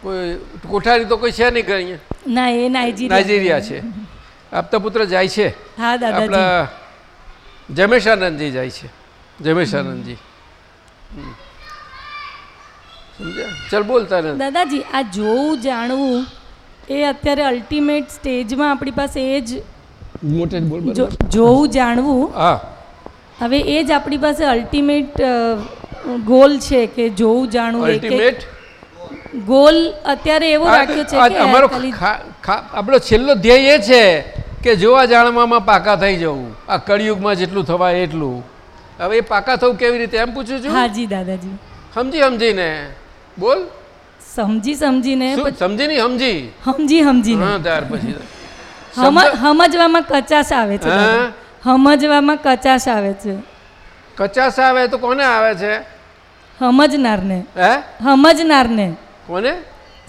કોઈ કોઠારી તો કોઈ છે નહીં ઘરે અહીંયા? ના એ નાઇજીરિયા. નાઇજીરિયા છે. આપતા પુત્ર જાય છે. હા દાદા આપણા જમેશાનંદજી જાય છે. જમેશાનંદજી. સમજ્યા? ચલ બોલતા ને દાદાજી આ જોવું જાણવું એ અત્યારે અલ્ટિમેટ સ્ટેજમાં આપણી પાસે એ જ મોટે જ બોલ જોવું જાણવું. હા. હવે એ જ આપણી પાસે અલ્ટિમેટ ગોલ છે કે જોવું જાણવું અલ્ટિમેટ ગોલ અત્યારે એવો રાખ્યો છે કે અમારો આપણો છેલ્લો ધ્યેય એ છે કે જોવા જાણવામાં પાકા થઈ જવું. આ કળિયુગમાં જેટલું થવાય એટલું. હવે એ પાકા થવું કેવી રીતે? એમ પૂછું છું? હાજી દાદાજી. સમજી સમજીને. બોલ. સમજી સમજીને સમજી નહીં સમજી? સમજી સમજીને. હા ત્યાર પછી. સમજવામાં કચાશ આવે છે સમજવામાં કચાશ આવે છે. કચાશ આવે તો કોને આવે છે? સમજનારને હે? સમજનારને કોને?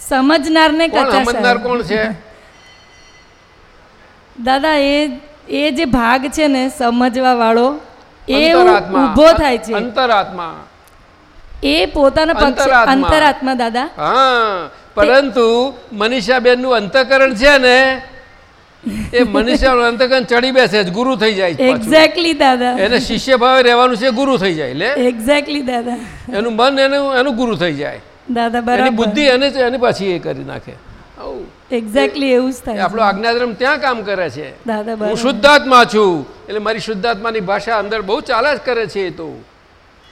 સમજનારને કચાશ સમજનાર કોણ છે? દાદા એ એ જે ભાગ છે ને સમજવા વાળો એ ઊભો થાય છે. અંતરાત્મા. એ પોતાના પક્ષ અંતરાત્મા. દાદા. હા પરંતુ મનીષાબેનનું અંતકરણ છે ને એ મનીષાનું અંતકરણ ચડી બેસે ગુરુ થઈ જાય. એક્ઝેક્ટલી દાદા. એને શિષ્ય ભાવે રહેવાનું છે ગુરુ થઈ જાય લે? એક્ઝેક્ટલી દાદા. એનું મન એનું એનું ગુરુ થઈ જાય. દાદા એની બરાબર. બુદ્ધિ એને એની પાછી એ કરી નાખે. આવું. એક્ઝેક્ટલી એવું જ થાય આપણો આજ્ઞાધર્મ ત્યાં કામ કરે છે. હું શુદ્ધાત્મા છું. એટલે મારી શુદ્ધાત્માની ભાષા અંદર બહુ ચાલ્યા જ કરે છે એ તો.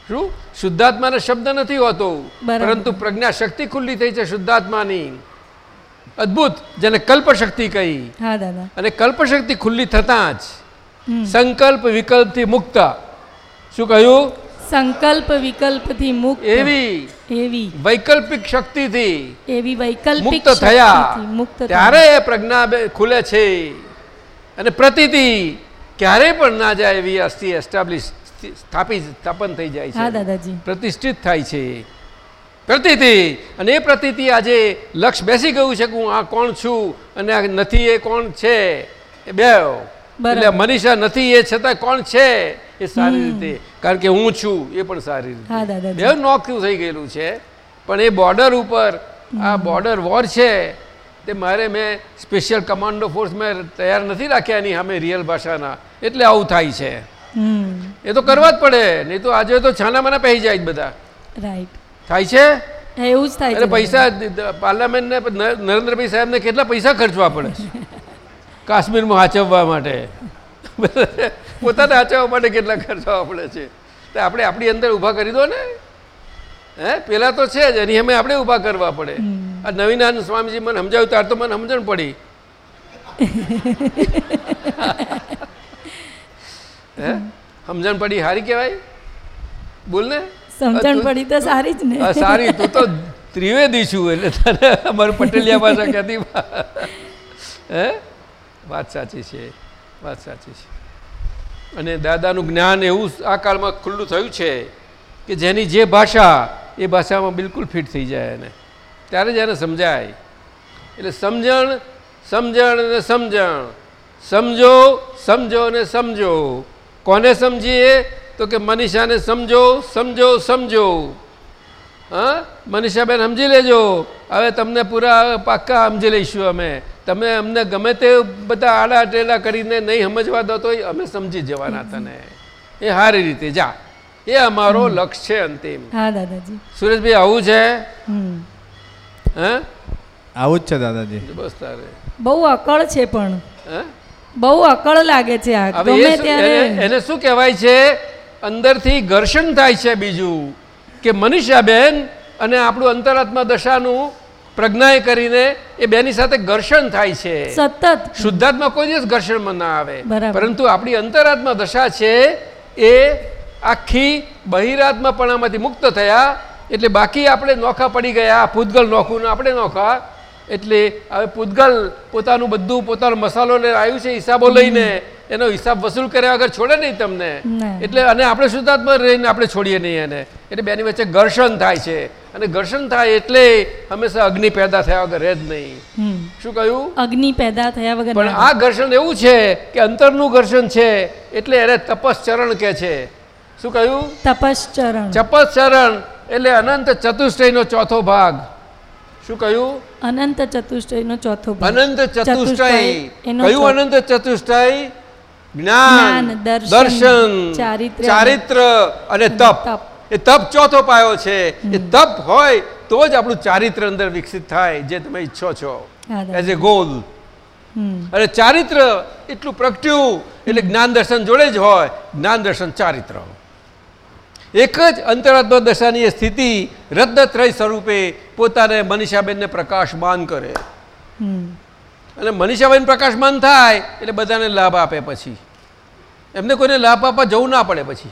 શું? શુદ્ધાત્માનો શબ્દ નથી હોતો. પરંતુ પ્રજ્ઞા શક્તિ ખુલ્લી થઈ છે શુદ્ધાત્માની. અદ્ભુત. જેને કલ્પશક્તિ કહી. હા દાદા. અને કલ્પશક્તિ ખુલ્લી થતાં જ સંકલ્પ વિકલ્પથી મુક્ત. શું કહ્યું? સંકલ્પ વિકલ્પથી મુક્ત. એવી એવી. વૈકલ્પિક શક્તિથી એવી વૈકલ્પિક મુક્ત થયા. મુક્ત ત્યારે પ્રજ્ઞા ખુલે છે. અને પ્રતિતિ ક્યારેય પણ ના જાય એવી અસ્થિ એસ્ટાબ્લિશ સ્થાપિત સ્થાપન થઈ જાય છે. દાદાજી. પ્રતિષ્ઠિત થાય છે. પ્રતિતિ અને એ પ્રતિતિ આજે લક્ષ બેસી ગયું છે કે હું આ કોણ છું અને આ નથી એ કોણ છે? એ બે. એટલે મનીષા નથી એ છતાં કોણ છે? એ સારી રીતે કારણ કે હું છું એ પણ સારી રીતે. બે નોખ્યું થઈ ગયેલું છે પણ એ બોર્ડર ઉપર આ બોર્ડર વોર છે તે મારે મેં સ્પેશિયલ કમાન્ડો ફોર્સ મેં તૈયાર નથી રાખ્યા એની સામે રિયલ ભાષાના. એટલે આવું થાય છે. એ તો કરવા જ પડે નહીં તો આજે તો છાના માના પહેરી જાય જ બધા. રાઈટ થાય છે? એવું જ થાય પૈસા પાર્લામેન્ટને ન- નરેન્દ્રભાઈ સાહેબને કેટલા પૈસા ખર્ચવા પડે? છે કાશ્મીરમાં હાચવવા માટે. પોતાને હાચવવા માટે કેટલા ખર્ચવા પડે છે. તો આપણે આપણી અંદર ઊભા કરી દો ને. હે પેલા તો છે જ એની અમે આપણે ઊભા કરવા પડે. આ નવીનાનંદ સ્વામીજી મને સમજાવ્યું ત્યાર તો મને સમજણ પડી. હે સમજણ પડી સારી કહેવાય? બોલ ને. સમજણ પડી તો સારી જ ને. સારી તું તો ત્રિવેદી છું એટલે તને અમારું પટેલિયા ભાષા કહેતી. હે વાત સાચી છે વાત સાચી છે. અને દાદાનું જ્ઞાન એવું આ કાળમાં ખુલ્લું થયું છે કે જેની જે ભાષા એ ભાષામાં બિલકુલ ફિટ થઈ જાય એને ત્યારે જ એને સમજાય. એટલે સમજણ સમજણ અને સમજણ. સમજો સમજો અને સમજો. કોને સમજીએ? તો કે મનીષાને સમજો સમજો સમજો. હા? મનીષાબેન સમજી લેજો. હવે તમને પૂરા પાક્કા સમજી લઈશું અમે. તમે અમને ગમે તે બધા આડા ટેલા કરીને નહીં સમજવા દો તો અમે સમજી જવાના તને. એ સારી રીતે જા. એ અમારો લક્ષ્ય છે અંતિમ. હા દાદાજી. સુરેશભાઈ આવું છે? આવું જ છે દાદાજી. બસ તારે. બહુ અકળ છે પણ. હે? બહુ અકળ લાગે છે આ. ગમે ત્યારે એને- એને શું કહેવાય છે? અંદરથી ઘર્ષણ થાય છે બીજું. કે મનીષાબેન અને આપણું અંતરાત્મા દશાનું પ્રજ્ઞાએ કરીને એ બેની સાથે ઘર્ષણ થાય છે. સતત. શુદ્ધાત્મા કોઈ દિવસ ઘર્ષણમાં ના આવે. પરંતુ આપણી અંતરાત્મા દશા છે એ આખી બહિરાત્માપણામાંથી મુક્ત થયા એટલે બાકી આપણે નોખા પડી ગયા. પૂતગલ નોખું આપણે નોખા. એટલે હવે પૂતગલ પોતાનું બધું પોતાનો મસાલો લઈને આવ્યું છે હિસાબો લઈને. એનો હિસાબ વસૂલ કર્યા વગર છોડે નહીં તમને. એટલે અને આપણે શુદ્ધાત્મા રહીને આપણે છોડીએ નહીં એને. એટલે બેની વચ્ચે ઘર્ષણ થાય છે. અને ઘર્ષણ થાય એટલે હંમેશા અગ્નિ પેદા થયા વગર રહે જ નહીં. શું કહ્યું? અગ્નિ પેદા થયા વગર પણ આ ઘર્ષણ એવું છે કે અંતરનું ઘર્ષણ છે એટલે એને તપશ્ચરણ કે છે. શું કહ્યું? તપશ્ચરણ. ચપશ્ચરણ એટલે અનંત ચતુષ્ટયનો ચોથો ભાગ. શું કહ્યું? અનંત ચતુષ્ટયનો ચોથો ભાગ. અનંત ચતુષ્ટય. કયું અનંત ચતુષ્ટય? જ્ઞાન દર્શન ચારિત્ર અને તપ. તપ. એ તપ ચોથો પાયો છે. એ તપ હોય તો જ આપણું ચારિત્ર અંદર વિકસિત થાય જે તમે ઈચ્છો છો. એઝ એ ગોલ અને ચારિત્ર એટલું પ્રગટ્યું એટલે જ્ઞાન દર્શન જોડે જ હોય જ્ઞાન દર્શન ચારિત્ર. એક જ અંતરાત્મા દશાની એ સ્થિતિ રત્નત્રય સ્વરૂપે પોતાને મનીષાબેનને પ્રકાશમાન કરે. હમ. અને મનીષાબેન પ્રકાશમાન થાય એટલે બધાને લાભ આપે પછી. એમને કોઈને લાભ આપવા જવું ના પડે પછી.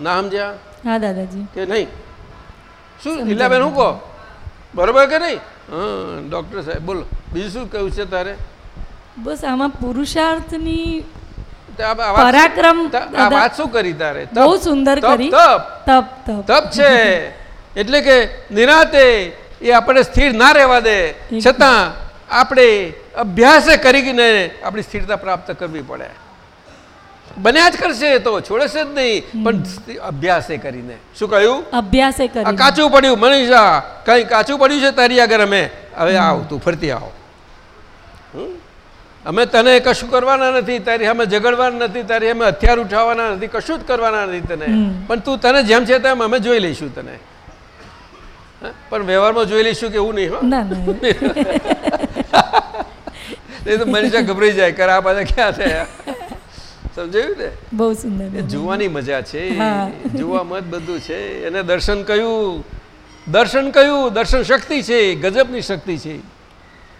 ના સમજ્યા? હા દાદાજી. કે નહીં? શું? લીલાબેન શું કહો? બરોબર કે નહીં? હા ડૉક્ટર સાહેબ બોલો. બીજું શું કહ્યું છે તારે? બસ આમાં પુરુષાર્થની પરાક્રમ આ વાત શું કરી તારે? બહુ સુંદર કરી. તપ. તપ તપ. તપ છે. એટલે કે નિરાતે એ આપણે સ્થિર ના રહેવા દે. છતાં આપણે અભ્યાસે કરીને આપણી સ્થિરતા પ્રાપ્ત કરવી પડે. બન્યા જ કરશે તો છોડશે જ નહીં. પણ અભ્યાસે કરીને. શું કહ્યું? અભ્યાસે કરી કાચું પડ્યું. મનીષા કઈ કાચું પડ્યું છે તારી આગળ અમે? હવે આવ તું ફરતી આવો. અમે તને કશું કરવાના નથી. તારી અમે ઝઘડવાના નથી. તારી અમે હથિયાર ઉઠાવવાના નથી. કશું જ કરવાના નથી તને. પણ તું તને જેમ છે તેમ અમે જોઈ લઈશું તને. પણ વ્યવહારમાં જોઈ લઈશું કે એવું હો? નહીં તો મનીષા ગભરાઈ જાય. કરે આ બધા ક્યાં થયા? સમજાયું ને? બહુ સુંદર એ જોવાની મજા છે. જોવામાં જ બધું છે. એને દર્શન કયું દર્શન કયું? દર્શન શક્તિ છે ગજબની શક્તિ છે.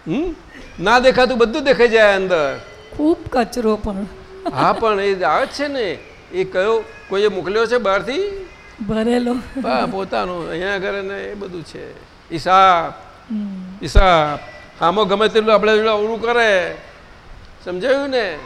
હમ? ના દેખાતું બધું દેખાઈ જાય અંદર. ખૂબ કચરો પણ. હા પણ એ આવે છે ને. એ કયો કોઈએ મોકલ્યો છે બહારથી? ભરેલો. હા પોતાનું અહીંયા આગળ ને એ બધું છે. હિસાબ. હિસાબ આમાં ગમે તેટલું આપણે ઓળું કરે. સમજાયું ને?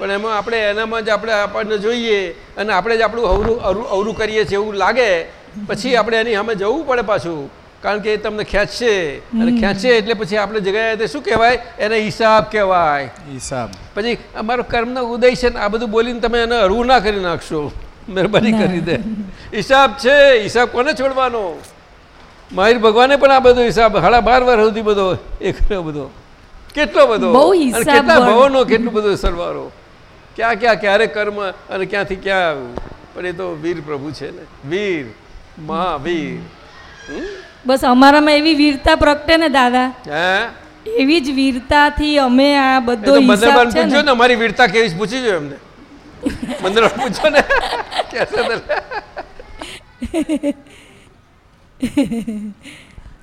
પણ એમાં આપણે એનામાં જ આપણે આપણને જોઈએ અને આપણે જ આપણું અવરું અવરું અવરું કરીએ છીએ એવું લાગે. પછી આપણે એની સામે જવું પડે પાછું. કારણ કે એ તમને ખેંચશે અને ખેંચશે એટલે પછી આપણે જગ્યાએ તે શું કહેવાય? એને હિસાબ કહેવાય. હિસાબ. પછી અમારો કર્મનો ઉદય છે ને આ બધું બોલીને તમે એને હરવું ના કરી નાખશો. મહેરબાની કરી દે. હિસાબ છે. હિસાબ કોને છોડવાનો? માહિર ભગવાને પણ આ બધો હિસાબ સાડા બાર વાર સુધી બધો એ કર્યો બધો. કેટલો બધો? બહુ અને હિસાબ કેટલા. ભવનો કેટલું બધો સરવારો ક્યાં ક્યાં ક્યારે કર્મ અને ક્યાંથી ક્યાં પણ એ તો વીર પ્રભુ છે ને. વીર મહાવીર. હમ? બસ અમારામાં એવી વીરતા પ્રગટે ને દાદા. હે? એવી જ વીરતાથી અમે આ બધો હિસાબ છે ને. ને અમારી વીરતા કેવી પૂછી જો એમને. મંદરબાન પૂછો ને.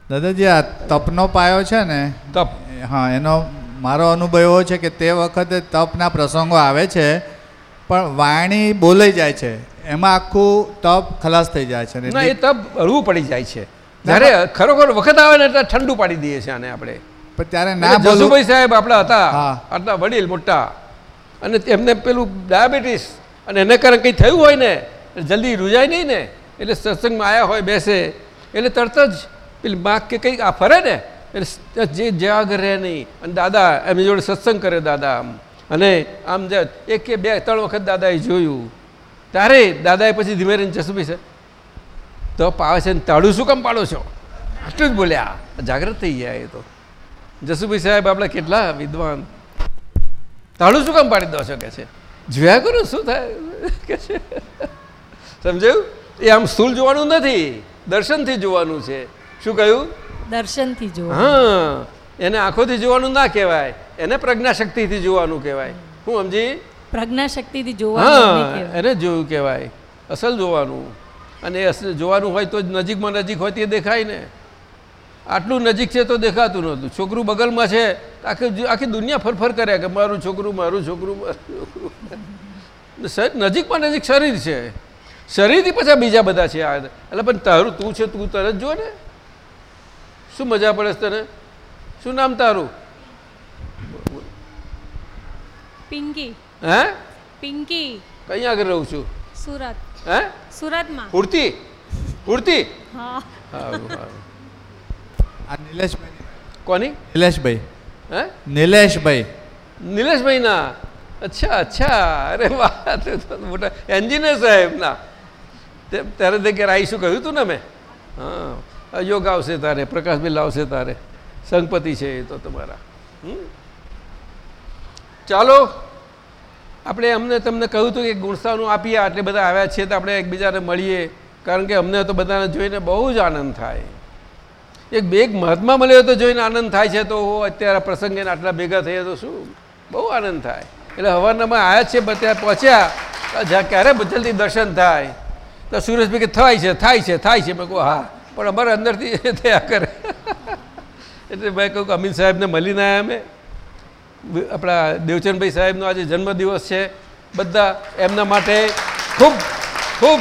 દાદાજી આ તપનો પાયો છે ને? તપ. હા એનો મારો અનુભવ એવો છે કે તે વખતે તપના પ્રસંગો આવે છે પણ વાણી બોલાઈ જાય છે. એમાં આખું તપ ખલાસ થઈ જાય છે ને એ તપ હળવું પડી જાય છે. જ્યારે ખરોખર વખત આવે ને એટલે ઠંડુ પાડી દઈએ છીએ આને આપણે. પણ ત્યારે ના જસુભાઈ સાહેબ આપણા હતા. આટલા વડીલ મોટા. અને એમને પેલું ડાયાબિટીસ અને એને કારણે કંઈ થયું હોય ને જલ્દી રૂજાય નહીં ને એટલે સત્સંગમાં આવ્યા હોય બેસે. એટલે તરત જ પેલી માગ કે કંઈક આ ફરે ને એટલે જે જાગ રહે નહીં. અને દાદા, એમની જોડે સત્સંગ કરે દાદા આમ. અને આમ જ એક કે બે, ત્રણ વખત દાદાએ જોયું. ત્યારે દાદાએ પછી ધીમે રહીને ચશ્મી સાહેબ તો પાવે છે ને તાળું શું કામ પાડો છો? આટલું જ બોલ્યા. જાગૃત થઈ ગયા એ તો. જસુભાઈ સાહેબ આપણે કેટલા વિદ્વાન. તાળું શું કામ પાડી દો છો કે છે? જોયા કરો શું થાય? કે છે? સમજાયું? એ આમ સ્થૂલ જોવાનું નથી. દર્શનથી જોવાનું છે. શું કહ્યું? દર્શનથી જો હા એને આંખોથી જોવાનું ના કહેવાય. એને પ્રજ્ઞાશક્તિથી જોવાનું કહેવાય. હું સમજી? પ્રજ્ઞાશક્તિથી જોવાનું. એને જોયું કહેવાય. અસલ જોવાનું. અને એ જોવાનું હોય તો જ નજીકમાં નજીક હોય તે દેખાય ને. આટલું નજીક છે તો દેખાતું નહોતું. છોકરું બગલમાં છે આખી આખી દુનિયા ફરફર કરે કે મારું છોકરું મારું છોકરું મારું નજીકમાં નજીક શરીર છે. શરીરથી પાછા બીજા બધા છે એટલે પણ તારું તું છે તું તરત જો ને. શું મજા પડે છે તને? શું નામ તારું? પિંકી. હે? પિંકી. કઈ આગળ રહું છું? સુરત. હે? સુરતમાં. ઉડતી ઉડતી હા. આ નિલેશભાઈ. કોની? નિલેશભાઈ. હે? નિલેશભાઈ. નિલેશભાઈ ના અચ્છા અચ્છા. અરે વાહ મોટા એન્જિનિયર સાહેબ ના ત્યારે તે ઘેર આવીશું કહ્યું હતું ને મેં? હા. યોગ આવશે તારે, પ્રકાશ બિલ આવશે તારે. સંગપતિ છે એ તો તમારા? ચાલો, આપણે અમને તમને કહ્યું હતું કે ગુણસાનું આપીએ, આટલે બધા આવ્યા છે તો આપણે એકબીજાને મળીએ. કારણ કે અમને તો બધાને જોઈને બહુ જ આનંદ થાય. એક બે મહાત્મા મળ્યો તો જોઈને આનંદ થાય છે તો અત્યારે પ્રસંગે આટલા ભેગા થયા તો શું? બહુ આનંદ થાય. એટલે હવાનામાં આવ્યા છે ત્યાં પહોંચ્યા. જ્યાં ક્યારે જલ્દી દર્શન થાય, તો સુરેશભાઈ કે, થાય છે થાય છે થાય છે. મેં કહું હા. પણ અમારે અંદરથી થયા કરે. એટલે મેં કહું કે અમિત સાહેબને મળીને આવ્યા અમે. આપણા દેવચંદભાઈ સાહેબનો આજે જન્મદિવસ છે. બધા એમના માટે ખૂબ ખૂબ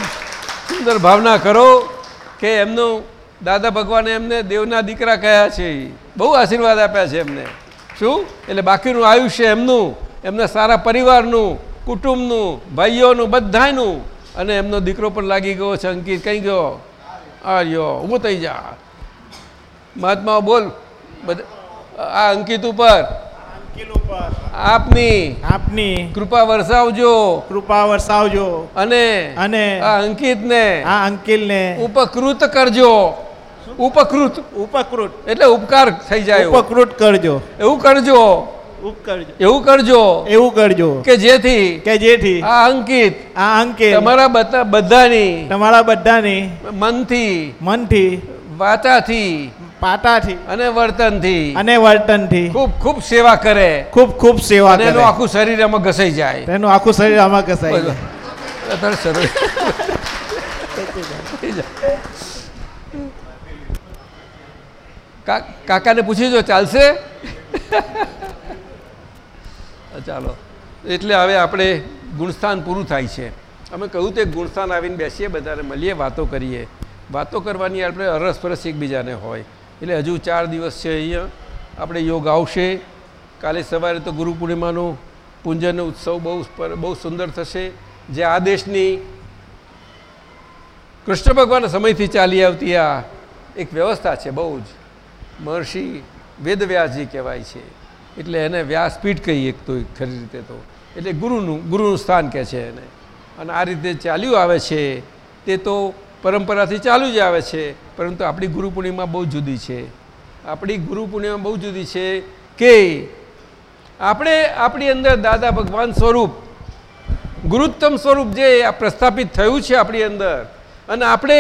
સુંદર ભાવના કરો કે એમનું દાદા ભગવાને એમને દેવના દીકરા કહ્યા છે બહુ આશીર્વાદ આપ્યા છે એમને. શું? એટલે બાકીનું આયુષ્ય એમનું, એમના સારા પરિવારનું, કુટુંબનું, ભાઈઓનું, બધાનું. અને એમનો દીકરો પણ લાગી ગયો છે, અંકિત. કઈ ગયો? આ રહ્યો ઊભો થઈ જા. મહાત્મા બોલ બધા આ અંકિત ઉપર. આપની આપની કૃપા વરસાવજો. કૃપા વરસાવજો. અને અને આ અંકિતને આ અંકિલને ઉપકૃત કરજો. ઉપકૃત. ઉપકૃત. એટલે ઉપકાર થઈ જાય. ઉપકૃત કરજો. એવું કરજો. એવું કરજો. એવું કરજો. કે જેથી કે જેથી આ અંકિત આ અંકિત તમારા બધા બધાની તમારા બધાની મનથી મનથી વાચાથી પાટાથી અને વર્તનથી અને વર્તનથી ખૂબ ખૂબ સેવા કરે. ખૂબ ખૂબ સેવા અને એનું આખું શરીર આમાં ઘસાઈ જાય. એનું આખું શરીર આમાં ઘસાઈ જાય. કાકાને પૂછી જો ચાલશે? ચાલો. એટલે હવે આપણે ગુણસ્થાન પૂરું થાય છે. અમે કહ્યું તે ગુણસ્થાન આવીને બેસીએ બધાને, મળીએ, વાતો કરીએ. વાતો કરવાની આપણે અરસપરસ એકબીજાને હોય. એટલે હજુ ચાર દિવસ છે અહીંયા. આપણે યોગ આવશે. કાલે સવારે તો ગુરુ પૂર્ણિમાનો પૂંજન ઉત્સવ બહુ બહુ સુંદર થશે. જે આ દેશની કૃષ્ણ ભગવાનના સમયથી ચાલી આવતી આ એક વ્યવસ્થા છે બહુ જ. મહર્ષિ વેદવ્યાસજી કહેવાય છે. એટલે એને વ્યાસપીઠ કહીએ તો ખરી રીતે તો. એટલે ગુરુનું ગુરુનું સ્થાન કહે છે એને. અને આ રીતે ચાલ્યું આવે છે, તે તો પરંપરાથી ચાલુ જ આવે છે, પરંતુ આપણી ગુરુ પૂર્ણિમા બહુ જુદી છે. આપણી ગુરુ પૂર્ણિમા બહુ જુદી છે કે આપણે આપણી અંદર દાદા ભગવાન સ્વરૂપ, ગુરુત્તમ સ્વરૂપ જે આ પ્રસ્થાપિત થયું છે આપણી અંદર, અને આપણે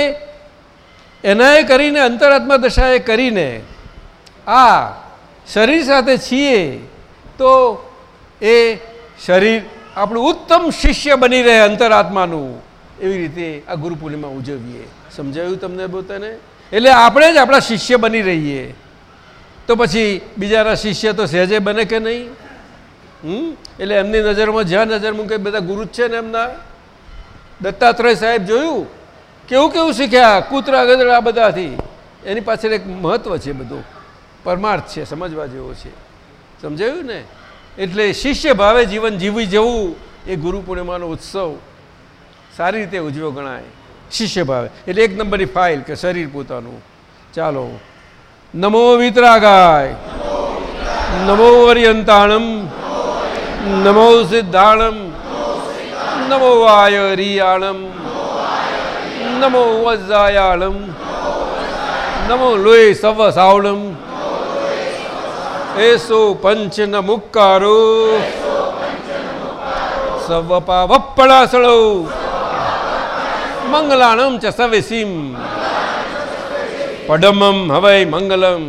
એનાએ કરીને અંતરાત્મા દશાએ કરીને આ શરીર સાથે છીએ, તો એ શરીર આપણું ઉત્તમ શિષ્ય બની રહે અંતરાત્માનું. એવી રીતે આ ગુરુ પૂર્ણિમા ઉજવીએ. સમજાયું તમને પોતાને? એટલે આપણે જ આપણા શિષ્ય બની રહીએ. તો પછી બીજાના શિષ્ય તો સહેજે બને કે નહીં? હમ? એટલે એમની નજરમાં જ્યાં નજર મૂકે બધા ગુરુ જ છે ને એમના? દત્તાત્રેય સાહેબ જોયું? કેવું કેવું શીખ્યા? કૂતરા ગદડા બધાથી. એની પાછળ એક મહત્ત્વ છે બધું. પરમાર્થ છે, સમજવા જેવો છે. સમજાયું ને? એટલે શિષ્ય ભાવે જીવન જીવી જવું એ ગુરુ પૂર્ણિમાનો ઉત્સવ. સારી રીતે ઉજવ્યો ગણાય. શિષ્ય ભાવે. એટલે એક નંબરની ફાઇલ કે શરીર પોતાનું. ચાલો. નમો વિતરાગાય. નમો અરિયંતાણમ નમો સિદ્ધાણમ. નમો વાયરિયાણમ નમો વજ્જાયાણમ નમો લોહી સવ સાવણમ એસો પંચન મુક્કારો સવ પાવપ્પળાસળો મંગલાણમ ચ સવેસીમ પડમમ હવૈ મંગલમ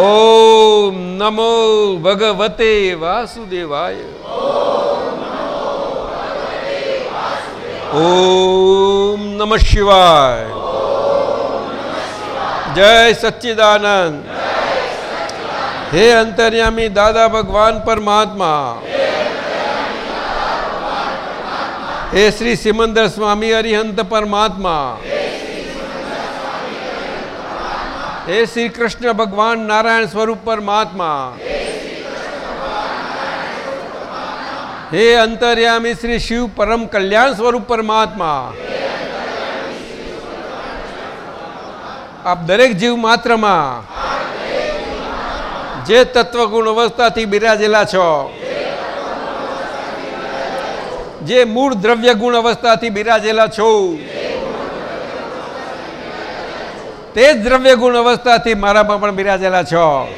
ઓમ નમો ભગવતે વાસુદેવાય ઓમ નમઃ શિવાય જય સચ્ચિદાનંદ હે અંતર્યામી દાદા ભગવાન પરમાત્મા, હે શ્રી સિમંદર સ્વામી અરિહંત પરમાત્મા, હે શ્રી કૃષ્ણ ભગવાન નારાયણ સ્વરૂપ પરમાત્મા, હે અંતર્યામી શ્રી શિવ પરમ કલ્યાણ સ્વરૂપ પરમાત્મા. આપ દરેક જીવ માત્રમાં જે તત્વગુણ અવસ્થાથી બિરાજેલા છો. જે મૂળ દ્રવ્ય ગુણ અવસ્થાથી બિરાજેલા છો. તે જ દ્રવ્ય ગુણ અવસ્થાથી મારામાં પણ બિરાજેલા છો.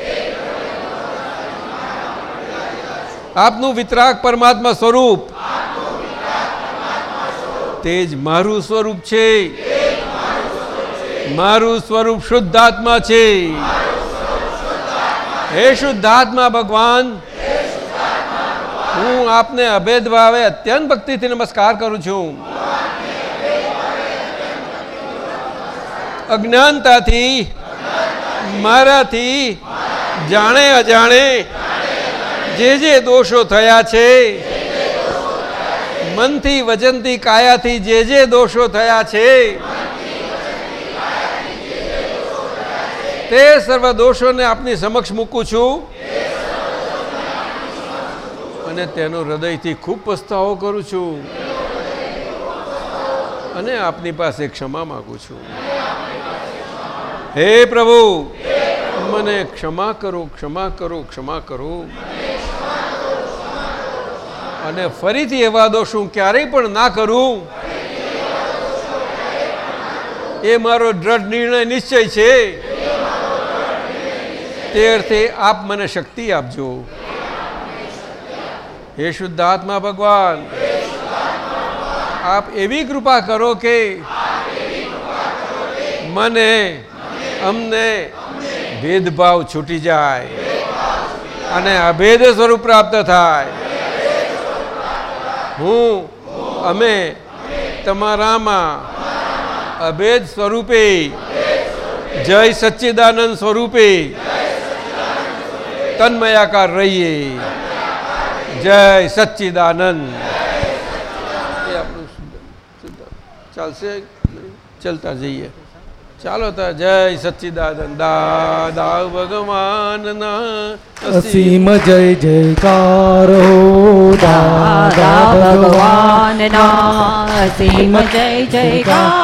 આપનું વિતરાગ પરમાત્મા સ્વરૂપ. તે જ મારું સ્વરૂપ છે. મારું સ્વરૂપ શુદ્ધાત્મા છે. હે શુદ્ધાત્મા ભગવાન. હું આપને અભેદ ભાવે અત્યંત ભક્તિથી નમસ્કાર કરું છું. અજ્ઞાનતાથી, મારાથી, જાણે અજાણે, જે જે દોષો થયા છે, મનથી વચનથી કાયાથી, જે જે દોષો થયા છે તે સર્વ દોષોને આપની સમક્ષ મૂકું છું. અને તેનો હૃદયથી ખૂબ પસ્તાવો કરું છું. અને આપની પાસે ક્ષમા માગું છું. હે પ્રભુ, મને ક્ષમા કરો ક્ષમા કરો ક્ષમા કરો. અને ફરીથી એવા દોષ હું ક્યારેય પણ ના કરું. એ મારો દ્રઢ નિર્ણય નિશ્ચય છે. તે અર્થે આપ મને શક્તિ આપજો. હે શુદ્ધાત્મા ભગવાન, આપ એવી કૃપા કરો કે મને, અમને ભેદભાવ છૂટી જાય અને અભેદ સ્વરૂપ પ્રાપ્ત થાય. હું, અમે તમારામાં અભેદ સ્વરૂપે, જય સચ્ચિદાનંદ સ્વરૂપે તન્મયાકાર રહીએ. જય સચ્ચિદાનંદ. એ આપણું. ચાલશે? ચલતા જઈએ. ચાલો તો જય સચ્ચિદાનંદ. દાદા ભગવાનના અસીમ જય જયકાર. દાદા ભગવાન. ભગવાનના અસીમ જય જયકાર.